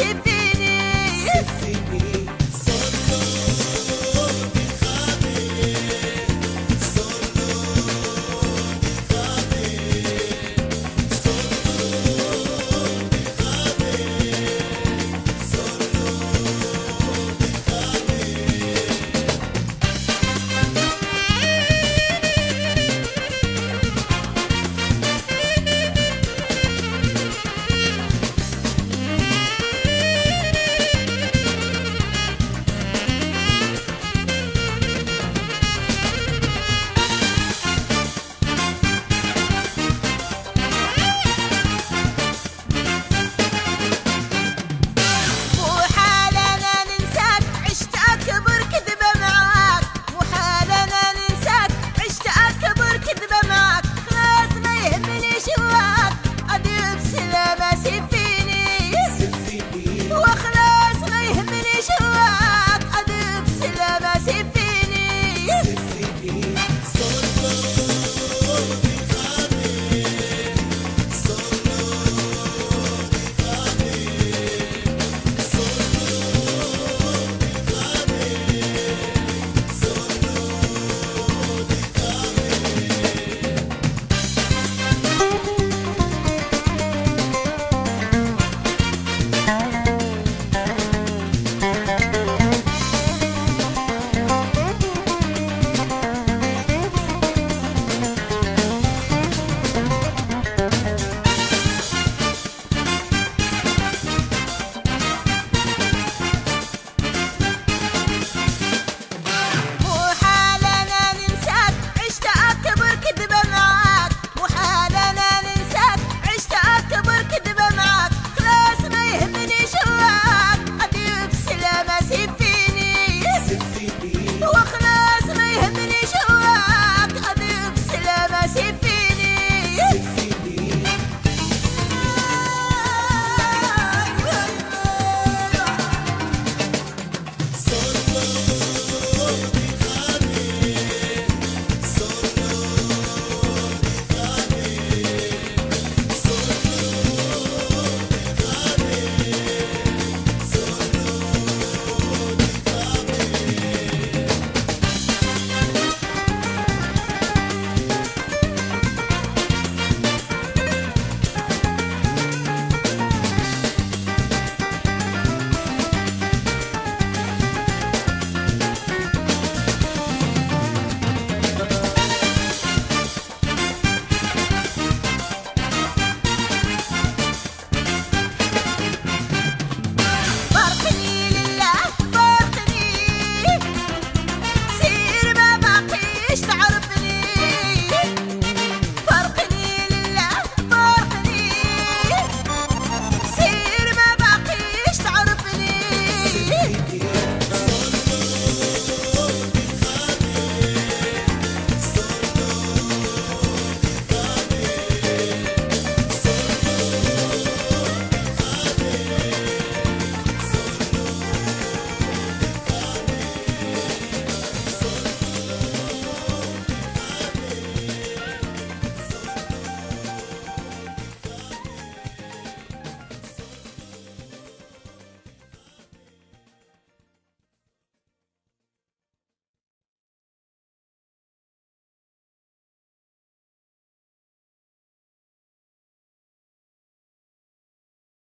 TV.